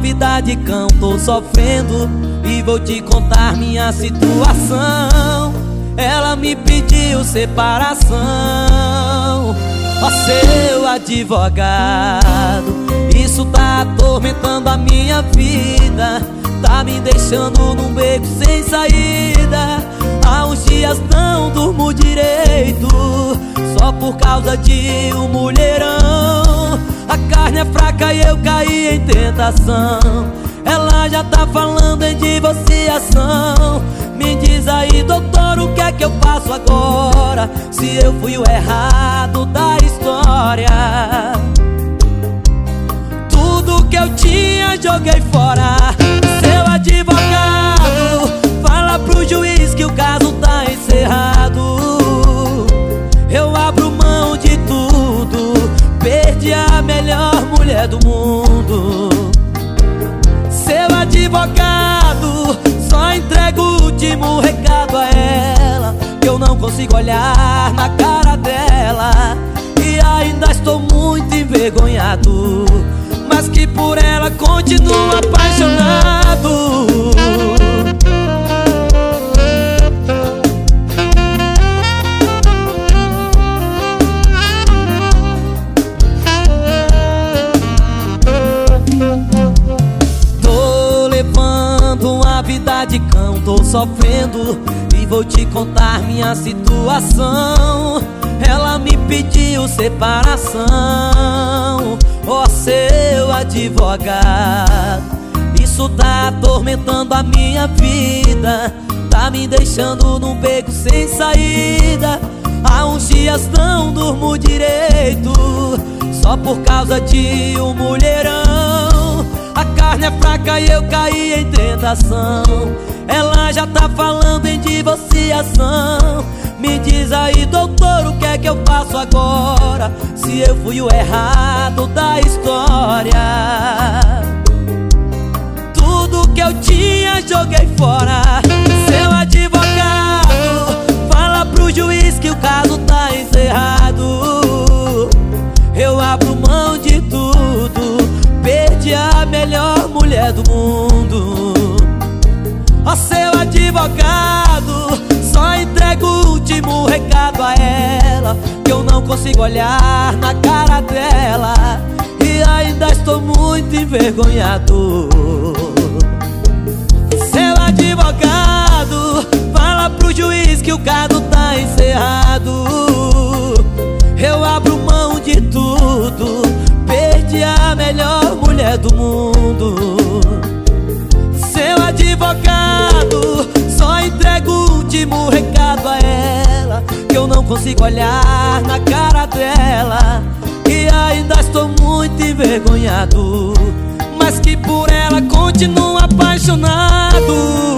vida de cão, tô sofrendo. E vou te contar minha situação. Ela me pediu separação. Ó seu advogado Isso tá atormentando a minha vida. Tá me deixando num beco sem saída. Há uns dias não durmo direito. Só por causa de um mulherão fraca e eu caí em tentação. Ela já tá falando em divorciação. Me diz aí, doutor, o que é que eu faço agora? Se eu fui o errado da história. Tudo que eu tinha joguei fora. Seu advogado Fala pro juiz que o caso tá encerrado. Eu abro mão de tudo Perdi a melhor mulher do mundo. Seu advogado Só entrego o último recado a ela Que eu não consigo olhar na cara dela. E ainda estou muito envergonhado Mas que por ela continuo apaixonado vida de cão, tô sofrendo E vou te contar minha situação. Ela me pediu separação Ó oh, seu advogado. Isso tá atormentando a minha vida Tá me deixando num beco sem saída. Há uns dias não durmo direito Só por causa de um mulherão a carne é fraca e eu caí em tentação. Ela já tá falando em divorciação. Me diz aí, doutor, o que é que eu faço agora? Se eu fui o errado da história. Tudo que eu tinha joguei fora. Seu advogado Fala pro juiz que o caso tá encerrado. Eu abro mão de tudo Perdi a melhor mulher do mundo. Ó seu advogado Só entrego o último recado a ela Que eu não consigo olhar na cara dela E ainda estou muito envergonhado. Seu advogado Fala pro juiz que o caso tá encerrado. Eu abro mão de tudo Perdi a melhor mulher do mundo. Seu advogado Só entrego o último recado a ela Que eu não consigo olhar na cara dela E ainda estou muito envergonhado Mas que por ela continuo apaixonado